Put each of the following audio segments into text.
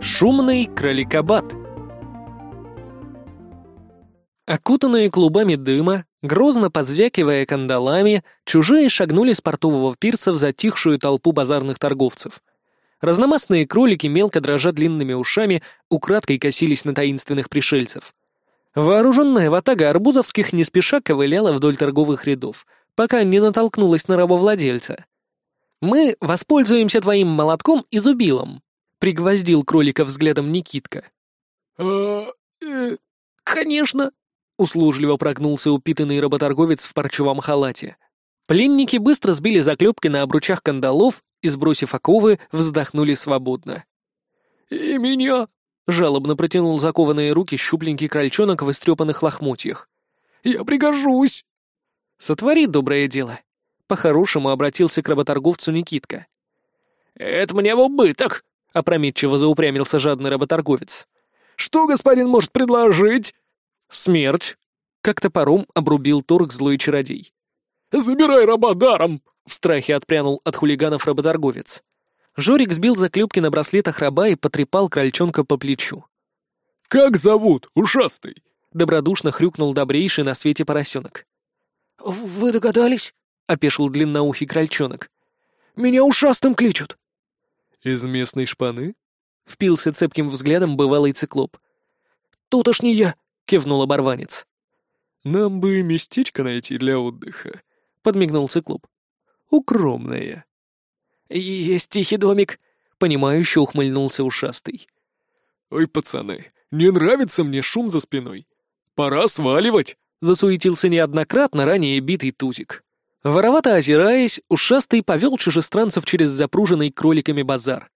Шумный кроликобат. Окутанные клубами дыма, грозно позвякивая кандалами, чужие шагнули с портового пирса в затихшую толпу базарных торговцев. Разномастные кролики, мелко дрожа длинными ушами, украдкой косились на таинственных пришельцев. Вооруженная ватага арбузовских не спеша ковыляла вдоль торговых рядов, пока не натолкнулась на рабовладельца. «Мы воспользуемся твоим молотком и зубилом», — пригвоздил кролика взглядом Никитка. «А... э, «Конечно», — услужливо прогнулся упитанный работорговец в парчевом халате. Пленники быстро сбили заклепки на обручах кандалов и, сбросив оковы, вздохнули свободно. и меня!» — жалобно протянул закованные руки щупленький крольчонок в истрепанных лохмотьях. «Я пригожусь!» «Сотвори доброе дело», — по-хорошему обратился к работорговцу Никитка. «Это мне в убыток!» — опрометчиво заупрямился жадный работорговец. «Что господин может предложить?» «Смерть!» — как топором обрубил торг злой чародей. «Забирай раба даром!» — в страхе отпрянул от хулиганов работорговец. Жорик сбил заклепки на браслетах раба и потрепал крольчонка по плечу. «Как зовут, ушастый?» — добродушно хрюкнул добрейший на свете поросенок. «Вы догадались?» — опешил длинноухий крольчонок. «Меня ушастым кличут». «Из местной шпаны?» — впился цепким взглядом бывалый циклоп. «Тут уж не я», — кивнул оборванец. «Нам бы местечко найти для отдыха», — подмигнул циклоп. «Укромное». «Есть тихий домик», — понимающе ухмыльнулся ушастый. «Ой, пацаны, не нравится мне шум за спиной. Пора сваливать», — засуетился неоднократно ранее битый тузик. Воровато озираясь, ушастый повел чужестранцев через запруженный кроликами базар.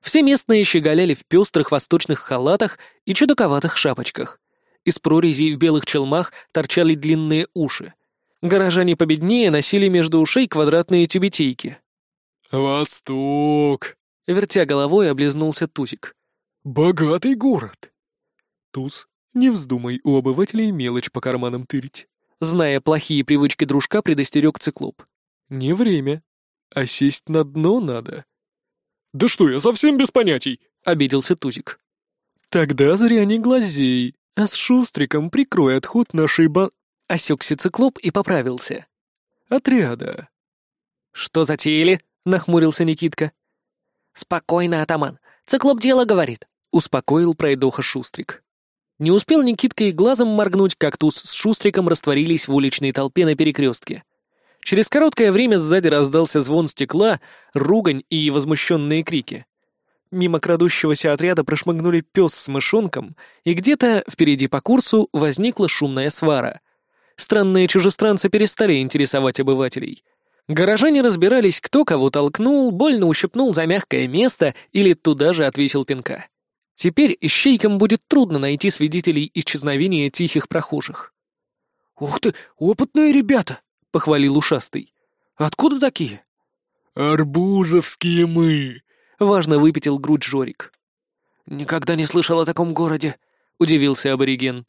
Все местные щеголяли в пестрых восточных халатах и чудаковатых шапочках. Из прорезей в белых челмах торчали длинные уши. Горожане победнее носили между ушей квадратные тюбетейки. «Восток!» — вертя головой, облизнулся Тузик. «Богатый город!» «Туз, не вздумай у обывателей мелочь по карманам тырить». Зная плохие привычки дружка, предостерег циклоп. «Не время. А сесть на дно надо». «Да что, я совсем без понятий!» — обиделся Тузик. «Тогда зря не глазей, а с Шустриком прикрой отход нашей ба...» Осекся циклоп и поправился. «Отряда». «Что затеяли?» — нахмурился Никитка. «Спокойно, атаман. Циклоп дело говорит», — успокоил пройдоха Шустрик. Не успел Никитка и глазом моргнуть, как туз с Шустриком растворились в уличной толпе на перекрестке. Через короткое время сзади раздался звон стекла, ругань и возмущенные крики. Мимо крадущегося отряда прошмыгнули пес с мышонком, и где-то впереди по курсу возникла шумная свара. Странные чужестранцы перестали интересовать обывателей. Горожане разбирались, кто кого толкнул, больно ущипнул за мягкое место или туда же отвесил пинка. Теперь ищейкам будет трудно найти свидетелей исчезновения тихих прохожих. «Ух ты, опытные ребята!» — похвалил ушастый. «Откуда такие?» «Арбузовские мы!» — важно выпятил грудь Жорик. «Никогда не слышал о таком городе», — удивился абориген.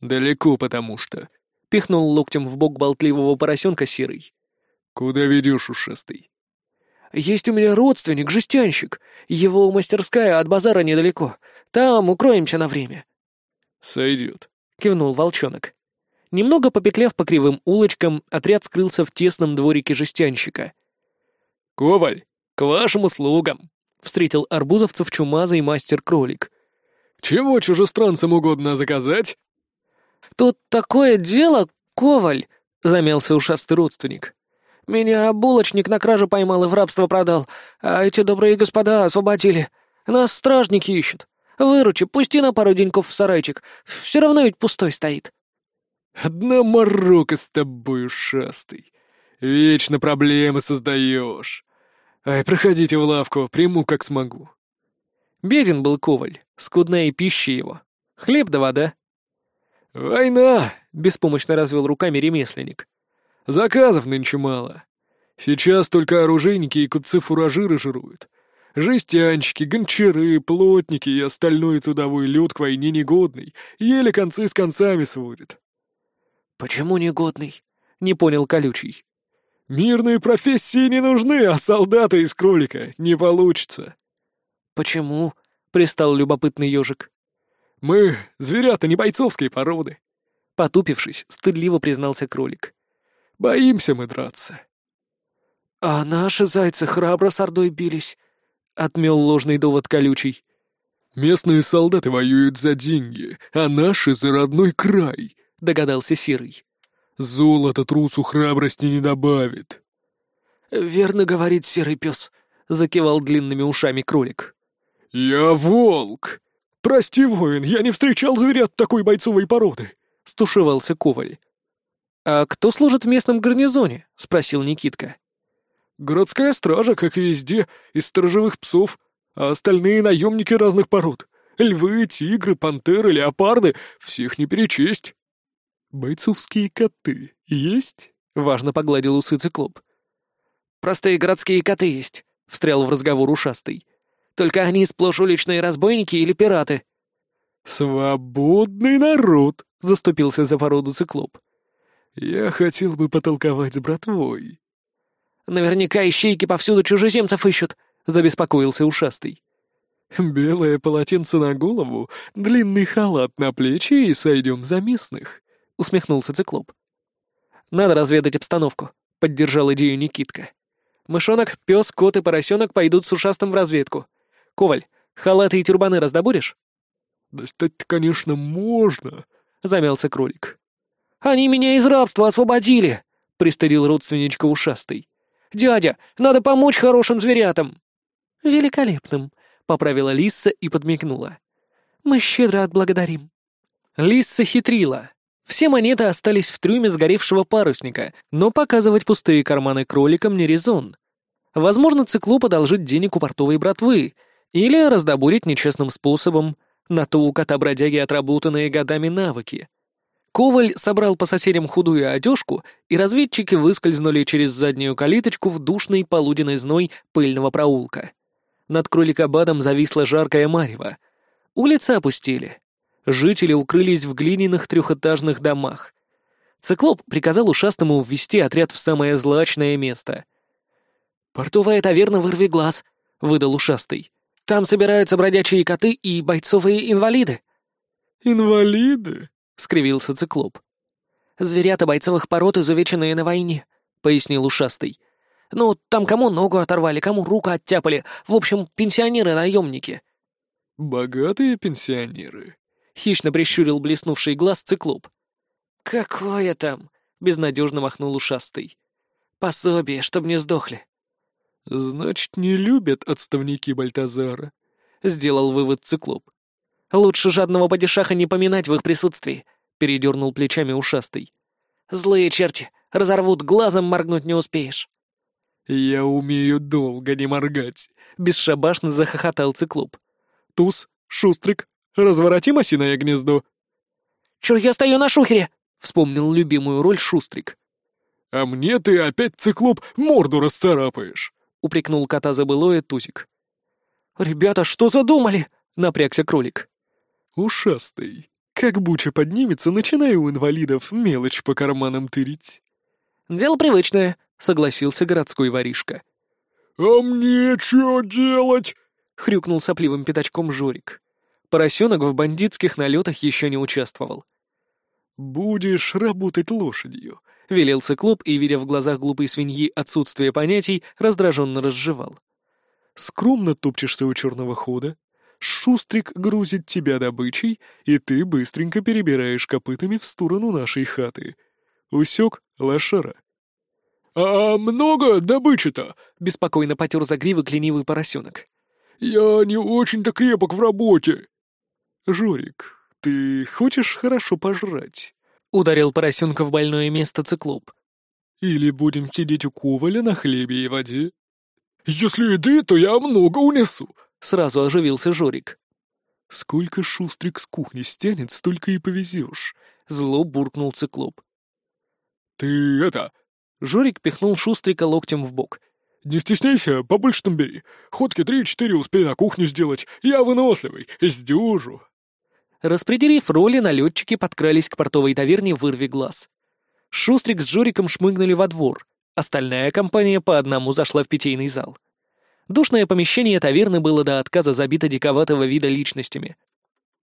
«Далеко потому что», — пихнул локтем в бок болтливого поросенка серый. «Куда ведешь, ушастый?» «Есть у меня родственник, жестянщик. Его мастерская от базара недалеко. Там укроемся на время». «Сойдет», — кивнул волчонок. Немного попетляв по кривым улочкам, отряд скрылся в тесном дворике жестянщика. «Коваль, к вашим услугам!» — встретил арбузовцев чумазый мастер-кролик. «Чего чужестранцам угодно заказать?» «Тут такое дело, Коваль!» — замялся ушастый родственник. «Меня булочник на краже поймал и в рабство продал, а эти добрые господа освободили. Нас стражники ищут. Выручи, пусти на пару деньков в сарайчик. Все равно ведь пустой стоит». «Одна морока с тобой, ушастый. Вечно проблемы создаешь. Ай, проходите в лавку, приму как смогу». Беден был Коваль, скудная пища его. Хлеб да вода. «Война!» — беспомощно развел руками ремесленник. Заказов нынче мало. Сейчас только оружейники и купцы-фуражиры жируют. Жестянщики, гончары, плотники и остальной трудовой люд к войне негодный, еле концы с концами сводят. «Почему негодный?» — не понял колючий. «Мирные профессии не нужны, а солдаты из кролика не получится». «Почему?» — пристал любопытный ежик. «Мы зверята не бойцовской породы», — потупившись, стыдливо признался кролик. «Боимся мы драться». «А наши зайцы храбро с Ордой бились», — отмел ложный довод колючий. «Местные солдаты воюют за деньги, а наши — за родной край», — догадался Серый. «Золото трусу храбрости не добавит». «Верно говорит серый пес», — закивал длинными ушами кролик. «Я волк! Прости, воин, я не встречал зверят такой бойцовой породы!» — стушевался Коваль. «А кто служит в местном гарнизоне?» — спросил Никитка. «Городская стража, как и везде, из сторожевых псов, а остальные наемники разных пород. Львы, тигры, пантеры, леопарды — всех не перечесть». «Бойцовские коты есть?» — важно погладил усы циклоп. «Простые городские коты есть», — встрял в разговор ушастый. «Только они сплошь уличные разбойники или пираты». «Свободный народ», — заступился за породу циклоп. «Я хотел бы потолковать с братвой». «Наверняка ищейки повсюду чужеземцев ищут», — забеспокоился ушастый. «Белое полотенце на голову, длинный халат на плечи и сойдем за местных», — усмехнулся циклоп. «Надо разведать обстановку», — поддержал идею Никитка. «Мышонок, пес, кот и поросенок пойдут с ушастым в разведку. Коваль, халаты и тюрбаны раздобудешь?» «Достать-то, конечно, можно», — замялся кролик. «Они меня из рабства освободили», — пристыдил родственничка ушастый. «Дядя, надо помочь хорошим зверятам». «Великолепным», — поправила Лисса и подмигнула. «Мы щедро отблагодарим». Лисса хитрила. Все монеты остались в трюме сгоревшего парусника, но показывать пустые карманы кроликам не резон. Возможно, циклоп одолжит денег у портовой братвы или раздобурить нечестным способом, на то у кота-бродяги отработанные годами навыки. Коваль собрал по соседям худую одежку, и разведчики выскользнули через заднюю калиточку в душный полуденный зной пыльного проулка. Над кроликобадом зависла жаркая марево. Улицы опустели. Жители укрылись в глиняных трехэтажных домах. Циклоп приказал ушастому ввести отряд в самое злачное место. «Портовая таверна «Вырви глаз», — выдал ушастый. «Там собираются бродячие коты и бойцовые инвалиды». «Инвалиды?» — скривился циклоп. «Зверята бойцовых пород, изувеченные на войне», — пояснил ушастый. Ну, там кому ногу оторвали, кому руку оттяпали. В общем, пенсионеры-наемники». «Богатые пенсионеры», — хищно прищурил блеснувший глаз циклоп. «Какое там?» — безнадежно махнул ушастый. «Пособие, чтоб не сдохли». «Значит, не любят отставники Бальтазара», — сделал вывод циклоп. «Лучше жадного падишаха не поминать в их присутствии», — передернул плечами ушастый. «Злые черти, разорвут, глазом моргнуть не успеешь». «Я умею долго не моргать», — бесшабашно захохотал циклоп. «Туз, шустрик, разворотим осиное гнездо». «Чур я стою на шухере?» — вспомнил любимую роль шустрик. «А мне ты опять, циклоп, морду расцарапаешь», — упрекнул кота за былое Тузик. «Ребята, что задумали?» — напрягся кролик. «Ушастый. Как буча поднимется, начинаю у инвалидов мелочь по карманам тырить». «Дело привычное», — согласился городской воришка. «А мне что делать?» — хрюкнул сопливым пятачком Жорик. Поросенок в бандитских налетах еще не участвовал. «Будешь работать лошадью», — велел циклоп и, видя в глазах глупой свиньи отсутствие понятий, раздраженно разжевал. «Скромно топчешься у черного хода, шустрик грузит тебя добычей, и ты быстренько перебираешь копытами в сторону нашей хаты. Усек, лошара?» «А много добычи-то?» — беспокойно потер загривок ленивый поросенок. «Я не очень-то крепок в работе». «Жорик, ты хочешь хорошо пожрать?» — ударил поросенка в больное место циклоп. «Или будем сидеть у коваля на хлебе и воде?» «Если еды, то я много унесу», — сразу оживился Жорик. «Сколько шустрик с кухни стянет, столько и повезешь», — зло буркнул циклоп. «Ты это, Жорик пихнул Шустрика локтем в бок. «Не стесняйся, побольше там бери. Ходки три-четыре успей на кухню сделать. Я выносливый, сдюжу». Распределив роли, налетчики подкрались к портовой таверне «Вырви глаз». Шустрик с Жориком шмыгнули во двор. Остальная компания по одному зашла в питейный зал. Душное помещение таверны было до отказа забито диковатого вида личностями.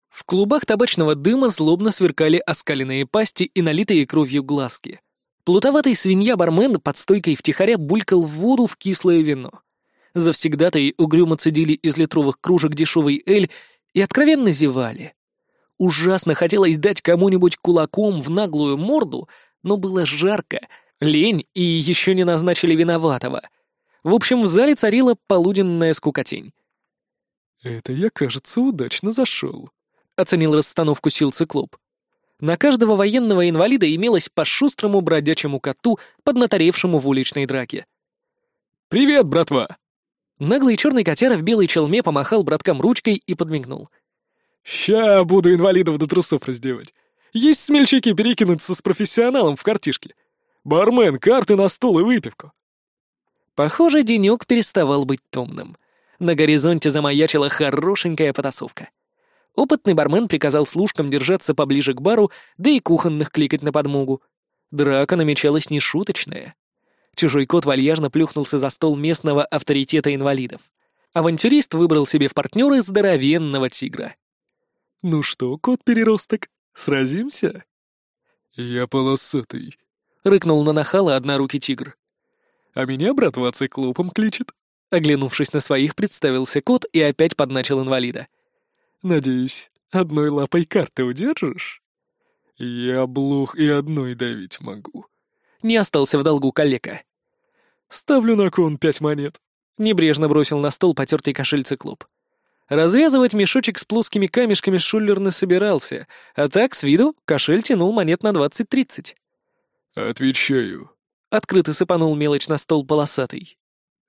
В клубах табачного дыма злобно сверкали оскаленные пасти и налитые кровью глазки. Плутоватый свинья-бармен под стойкой втихаря булькал в воду в кислое вино. Завсегдатые угрюмо цедили из литровых кружек дешевый эль и откровенно зевали. Ужасно хотелось дать кому-нибудь кулаком в наглую морду, но было жарко, лень и еще не назначили виноватого — в общем, в зале царила полуденная скукотень. «Это я, кажется, удачно зашел», — оценил расстановку сил циклоп. На каждого военного инвалида имелось по шустрому бродячему коту, поднаторевшему в уличной драке. «Привет, братва!» Наглый черный котяра в белой челме помахал браткам ручкой и подмигнул. «Ща буду инвалидов до трусов раздевать. Есть смельчаки перекинуться с профессионалом в картишке. Бармен, карты на стол и выпивку. Похоже, денек переставал быть томным. На горизонте замаячила хорошенькая потасовка. Опытный бармен приказал служкам держаться поближе к бару, да и кухонных кликать на подмогу. Драка намечалась нешуточная. Чужой кот вальяжно плюхнулся за стол местного авторитета инвалидов. Авантюрист выбрал себе в партнеры здоровенного тигра. «Ну что, кот-переросток, сразимся?» «Я полосатый», — рыкнул на нахала однорукий тигр. А меня братва циклопом кличет». Оглянувшись на своих, представился кот и опять подначил инвалида. «Надеюсь, одной лапой карты удержишь?» «Я блох и одной давить могу». Не остался в долгу калека. «Ставлю на кон пять монет». Небрежно бросил на стол потертый кошель циклоп. Развязывать мешочек с плоскими камешками Шуллер не собирался, а так, с виду, кошель тянул монет на двадцать-тридцать. «Отвечаю», Открыто сыпанул мелочь на стол полосатый.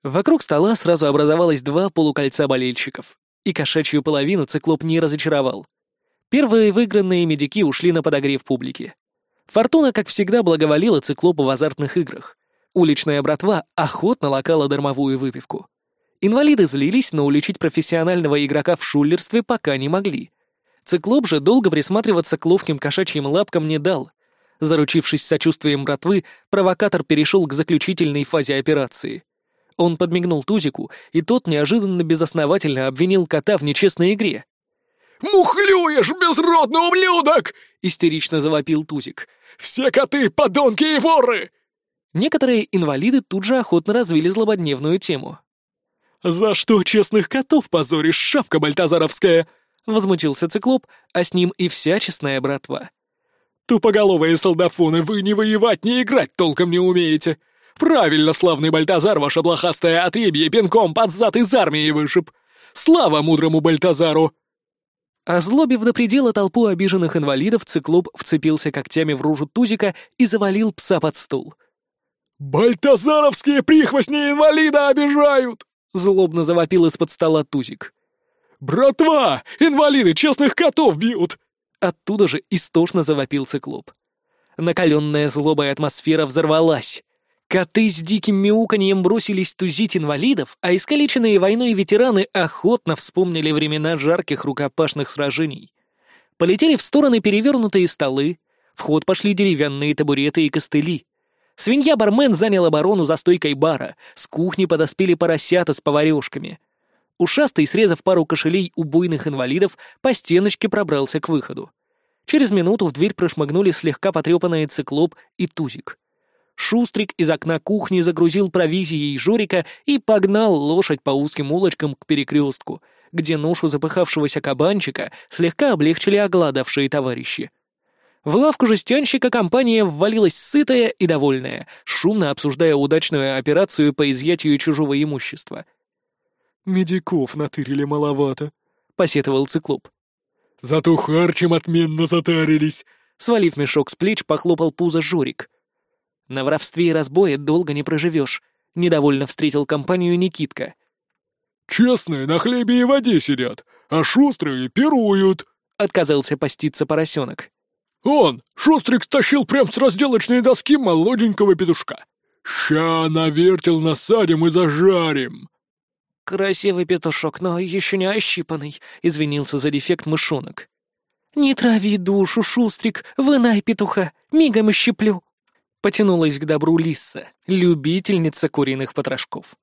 Вокруг стола сразу образовалось два полукольца болельщиков, и кошачью половину циклоп не разочаровал. Первые выигранные медики ушли на подогрев публики. Фортуна, как всегда, благоволила циклопу в азартных играх. Уличная братва охотно лакала дармовую выпивку. Инвалиды злились, но уличить профессионального игрока в шулерстве пока не могли. Циклоп же долго присматриваться к ловким кошачьим лапкам не дал, Заручившись сочувствием братвы, провокатор перешел к заключительной фазе операции. Он подмигнул Тузику, и тот неожиданно безосновательно обвинил кота в нечестной игре. «Мухлюешь, безродный ублюдок!» — истерично завопил Тузик. «Все коты — подонки и воры!» Некоторые инвалиды тут же охотно развили злободневную тему. «За что честных котов позоришь, шавка бальтазаровская?» — возмутился циклоп, а с ним и вся честная братва. Тупоголовые солдафоны, вы не воевать, не играть толком не умеете. Правильно, славный Бальтазар, ваше блохастое отребье пинком под зад из армии вышиб. Слава мудрому Бальтазару!» Озлобив до предела толпу обиженных инвалидов, циклоп вцепился когтями в ружу Тузика и завалил пса под стул. «Бальтазаровские прихвостни инвалида обижают!» — злобно завопил из-под стола Тузик. «Братва! Инвалиды честных котов бьют! Оттуда же истошно завопил циклоп. Накаленная злобой атмосфера взорвалась. Коты с диким мяуканьем бросились тузить инвалидов, а искалеченные войной ветераны охотно вспомнили времена жарких рукопашных сражений. Полетели в стороны перевернутые столы, в ход пошли деревянные табуреты и костыли. Свинья-бармен занял оборону за стойкой бара, с кухни подоспели поросята с поварешками. Ушастый, срезав пару кошелей убойных инвалидов, по стеночке пробрался к выходу. Через минуту в дверь прошмыгнули слегка потрепанные циклоп и тузик. Шустрик из окна кухни загрузил провизией Жорика и погнал лошадь по узким улочкам к перекрестку, где ношу запыхавшегося кабанчика слегка облегчили оголодавшие товарищи. В лавку жестянщика компания ввалилась сытая и довольная, шумно обсуждая удачную операцию по изъятию чужого имущества — «Медиков натырили маловато», — посетовал циклоп. «Зато харчем отменно затарились», — свалив мешок с плеч, похлопал пузо Жорик. «На воровстве и разбое долго не проживешь», — недовольно встретил компанию Никитка. «Честные на хлебе и воде сидят, а шустрые пируют», — отказался поститься поросенок. «Он, Шустрик стащил прям с разделочной доски молоденького петушка. Ща навертел насадим и зажарим». «Красивый петушок, но еще не ощипанный», — извинился за дефект мышонок. «Не трави душу, шустрик, вынай петуха, мигом ощиплю», — потянулась к добру Лисса, любительница куриных потрошков.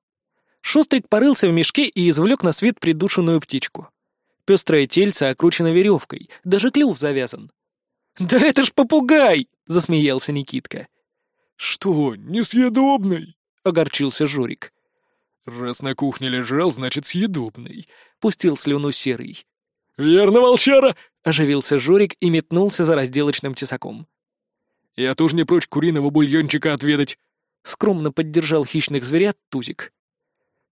Шустрик порылся в мешке и извлек на свет придушенную птичку. Пестрое тельце окручено веревкой, даже клюв завязан. «Да это ж попугай!» — засмеялся Никитка. «Что, несъедобный?» — огорчился Жорик. «Раз на кухне лежал, значит, съедобный», — пустил слюну серый. «Верно, волчара!» — оживился Жорик и метнулся за разделочным тесаком. «Я тоже не прочь куриного бульончика отведать», — скромно поддержал хищных зверят Тузик.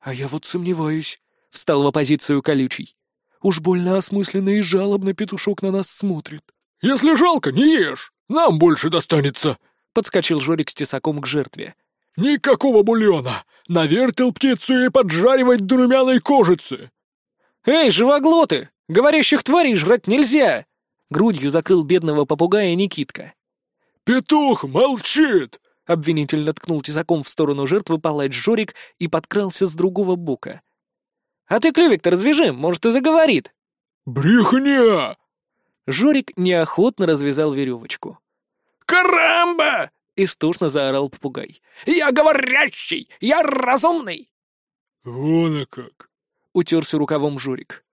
«А я вот сомневаюсь», — встал в оппозицию колючий. «Уж больно осмысленно и жалобно петушок на нас смотрит». «Если жалко, не ешь! Нам больше достанется!» — подскочил Жорик с тесаком к жертве. «Никакого бульона! Навертел птицу и поджаривать до румяной кожицы!» «Эй, живоглоты! Говорящих тварей жрать нельзя!» Грудью закрыл бедного попугая Никитка. «Петух молчит!» — обвинительно ткнул тесаком в сторону жертвы палач Жорик и подкрался с другого бока. «А ты клювик-то развяжи, может, и заговорит!» «Брехня!» Жорик неохотно развязал веревочку. «Карамба!» — истошно заорал попугай. «Я говорящий! Я разумный!» «Вон а как!» — утерся рукавом Жорик.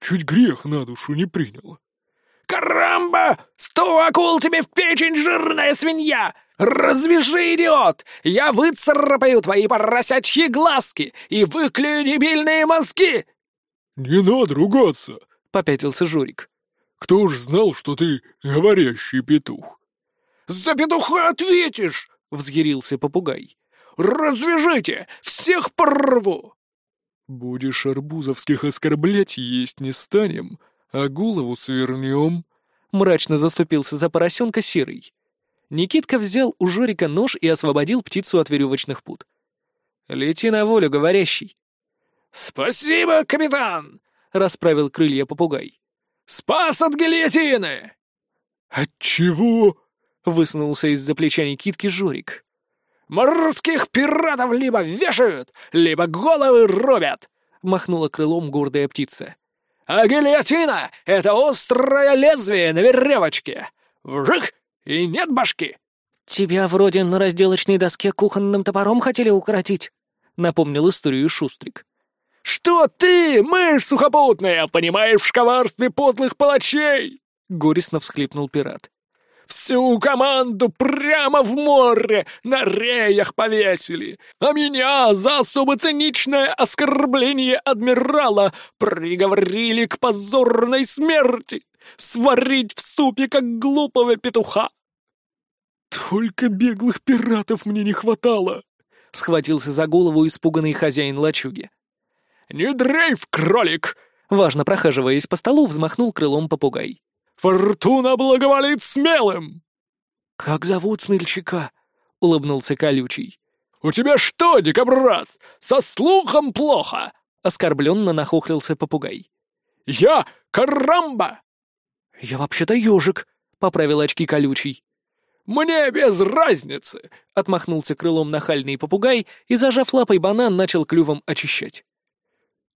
«Чуть грех на душу не принял». «Карамба! Сто акул тебе в печень, жирная свинья! Развяжи, идиот! Я выцарапаю твои поросячьи глазки и выклюю дебильные мозги!» «Не надо ругаться!» — попятился Жорик. «Кто уж знал, что ты говорящий петух?» «За петуха ответишь!» — взъярился попугай. «Развяжите! Всех порву!» «Будешь арбузовских оскорблять, есть не станем, а голову свернем», — мрачно заступился за поросенка Серый. Никитка взял у Жорика нож и освободил птицу от веревочных пут. «Лети на волю, говорящий». «Спасибо, капитан!» — расправил крылья попугай. «Спас от гильотины!» «От чего?» — высунулся из-за плеча Никитки Жорик. «Морских пиратов либо вешают, либо головы рубят!» — махнула крылом гордая птица. «А гильотина — это острое лезвие на веревочке! Вжик! И нет башки!» «Тебя вроде на разделочной доске кухонным топором хотели укоротить», — напомнил историю Шустрик. «Что ты, мышь сухопутная, понимаешь в коварстве подлых палачей?» — горестно всхлипнул пират. Всю команду прямо в море на реях повесили, а меня за особо циничное оскорбление адмирала приговорили к позорной смерти, сварить в супе, как глупого петуха. «Только беглых пиратов мне не хватало!» — схватился за голову испуганный хозяин лачуги. «Не дрейф, кролик!» — важно прохаживаясь по столу, взмахнул крылом попугай. Фортуна благоволит смелым!» «Как зовут смельчака?» — улыбнулся колючий. «У тебя что, дикобраз, со слухом плохо?» — оскорбленно нахохлился попугай. «Я Карамба!» «Я вообще-то ежик», — поправил очки колючий. «Мне без разницы!» — отмахнулся крылом нахальный попугай и, зажав лапой банан, начал клювом очищать.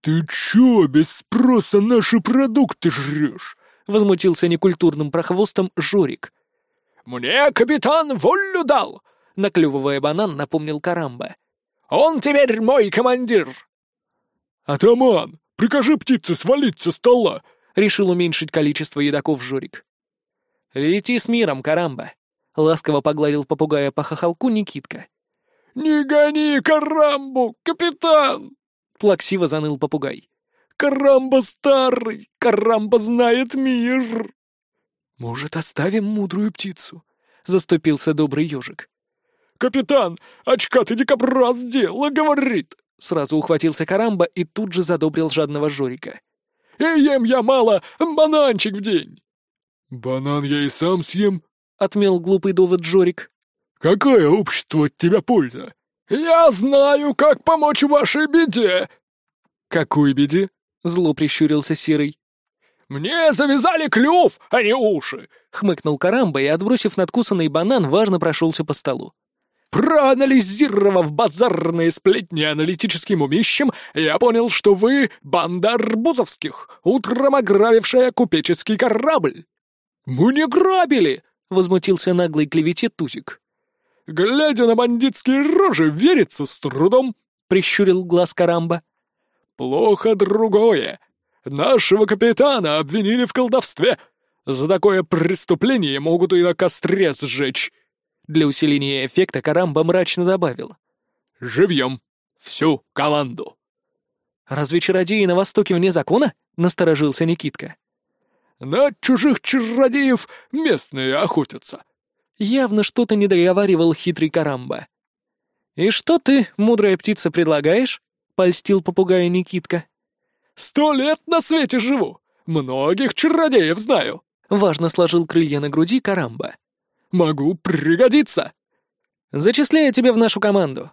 «Ты чё без спроса наши продукты жрёшь?» Возмутился некультурным прохвостом Жорик. «Мне капитан волю дал!» — наклювывая банан, напомнил Карамба. «Он теперь мой командир!» «Атаман, прикажи птице свалить со стола!» — решил уменьшить количество едоков Жорик. «Лети с миром, Карамба!» — ласково погладил попугая по хохолку Никитка. «Не гони Карамбу, капитан!» — плаксиво заныл попугай. Карамба старый, Карамба знает мир!» «Может, оставим мудрую птицу?» — заступился добрый ежик. «Капитан, очка ты дикобраз дело говорит!» Сразу ухватился Карамба и тут же задобрил жадного Жорика. «И ем я мало, бананчик в день!» «Банан я и сам съем», — отмел глупый довод Жорик. «Какое общество от тебя польза?» «Я знаю, как помочь вашей беде!» «Какой беде?» — зло прищурился Серый. «Мне завязали клюв, а не уши!» — хмыкнул Карамба и, отбросив надкусанный банан, важно прошелся по столу. «Проанализировав базарные сплетни аналитическим умищем, я понял, что вы — банда арбузовских, утром ограбившая купеческий корабль». «Мы не грабили!» — возмутился наглый клевете Тузик. «Глядя на бандитские рожи, верится с трудом!» — прищурил глаз Карамба. «Плохо другое. Нашего капитана обвинили в колдовстве. За такое преступление могут и на костре сжечь». Для усиления эффекта Карамба мрачно добавил. «Живьем. Всю команду». «Разве чародеи на Востоке вне закона?» — насторожился Никитка. «На чужих чародеев местные охотятся». Явно что-то не договаривал хитрый Карамба. «И что ты, мудрая птица, предлагаешь?» — польстил попугая Никитка. «Сто лет на свете живу! Многих чародеев знаю!» — важно сложил крылья на груди Карамба. «Могу пригодиться!» «Зачисляю тебя в нашу команду».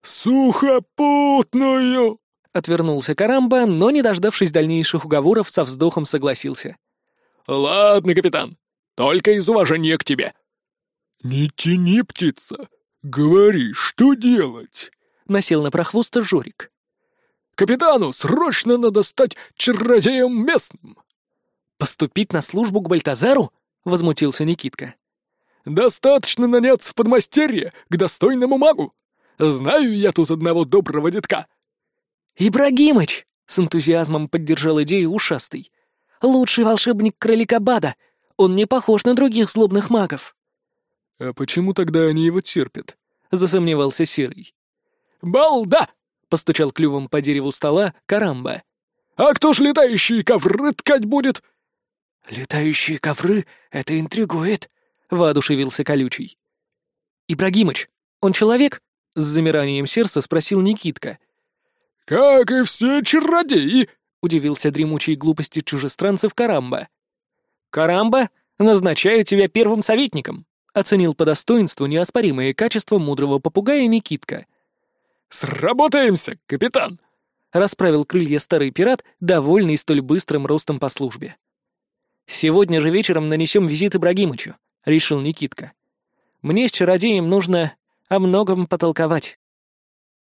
«Сухопутную!» — отвернулся Карамба, но, не дождавшись дальнейших уговоров, со вздохом согласился. «Ладно, капитан, только из уважения к тебе». «Не тяни, птица, говори, что делать?» — насел на прохвоста Жорик. «Капитану срочно надо стать чародеем местным!» «Поступить на службу к Бальтазару?» — возмутился Никитка. «Достаточно наняться в подмастерье к достойному магу. Знаю я тут одного доброго детка». «Ибрагимыч!» — с энтузиазмом поддержал идею ушастый. «Лучший волшебник Кроликабада. Он не похож на других злобных магов». «А почему тогда они его терпят?» — засомневался Серый. «Балда!» — постучал клювом по дереву стола Карамба. «А кто ж летающие ковры ткать будет?» «Летающие ковры — это интригует», — воодушевился Колючий. «Ибрагимыч, он человек?» — с замиранием сердца спросил Никитка. «Как и все чародеи!» — удивился дремучей глупости чужестранцев Карамба. «Карамба, назначаю тебя первым советником», — оценил по достоинству неоспоримые качества мудрого попугая Никитка. «Сработаемся, капитан!» — расправил крылья старый пират, довольный столь быстрым ростом по службе. «Сегодня же вечером нанесем визит Ибрагимычу», — решил Никитка. «Мне с чародеем нужно о многом потолковать».